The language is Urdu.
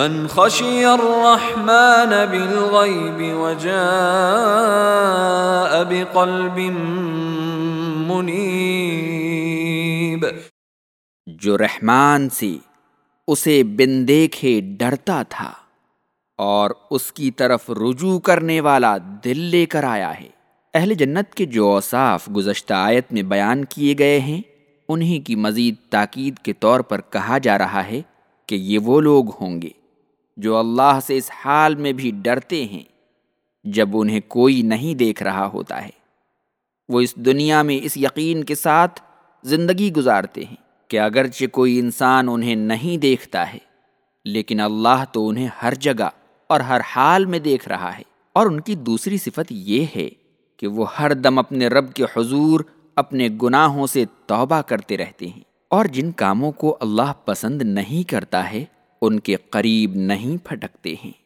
من خشی الرحمن بالغیب وجاء بقلب منیب جو رحمان سے اسے بن دیکھے ڈرتا تھا اور اس کی طرف رجوع کرنے والا دل لے کر آیا ہے۔ اہل جنت کے جو اوصاف گزشتہ آیت میں بیان کیے گئے ہیں، انہی کی مزید تاکید کے طور پر کہا جا رہا ہے کہ یہ وہ لوگ ہوں گے۔ جو اللہ سے اس حال میں بھی ڈرتے ہیں جب انہیں کوئی نہیں دیکھ رہا ہوتا ہے۔ وہ اس دنیا میں اس یقین کے ساتھ زندگی گزارتے ہیں کہ اگرچہ کوئی انسان انہیں نہیں دیکھتا ہے، لیکن اللہ تو انہیں ہر جگہ اور ہر حال میں دیکھ رہا ہے۔ اور ان کی دوسری صفت یہ ہے کہ وہ ہر دم اپنے رب کے حضور، اپنے گناہوں سے توبہ کرتے رہتے ہیں۔ اور جن کاموں کو اللہ پسند نہیں کرتا ہے ان کے قریب نہیں پھٹکتے ہیں۔